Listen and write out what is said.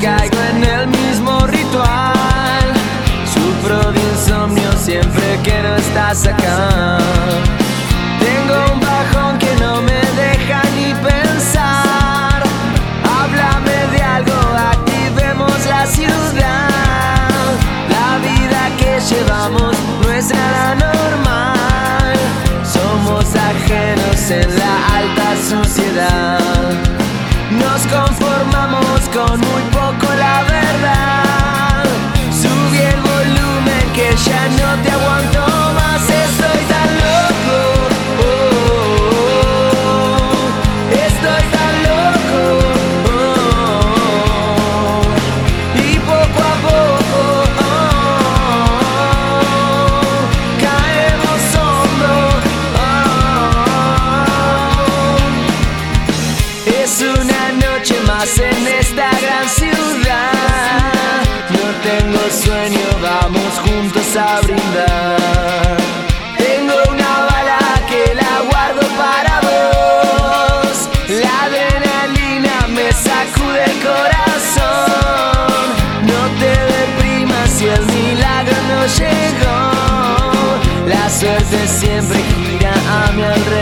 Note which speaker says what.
Speaker 1: caigo en el mismo ritual. Sufro de insomnio siempre que no estás acá. Tengo un bajón que no me deja ni pensar. Háblame de algo, activemos la ciudad. La vida que llevamos no es nada normal. Somos ajenos en la tengo sueño, vamos juntos a brindar. Tengo una bala que la guardo para vos. La adrenalina me sacude el corazón. No te deprimas si el milagro no llegó. La suerte siempre gira a mi alrededor.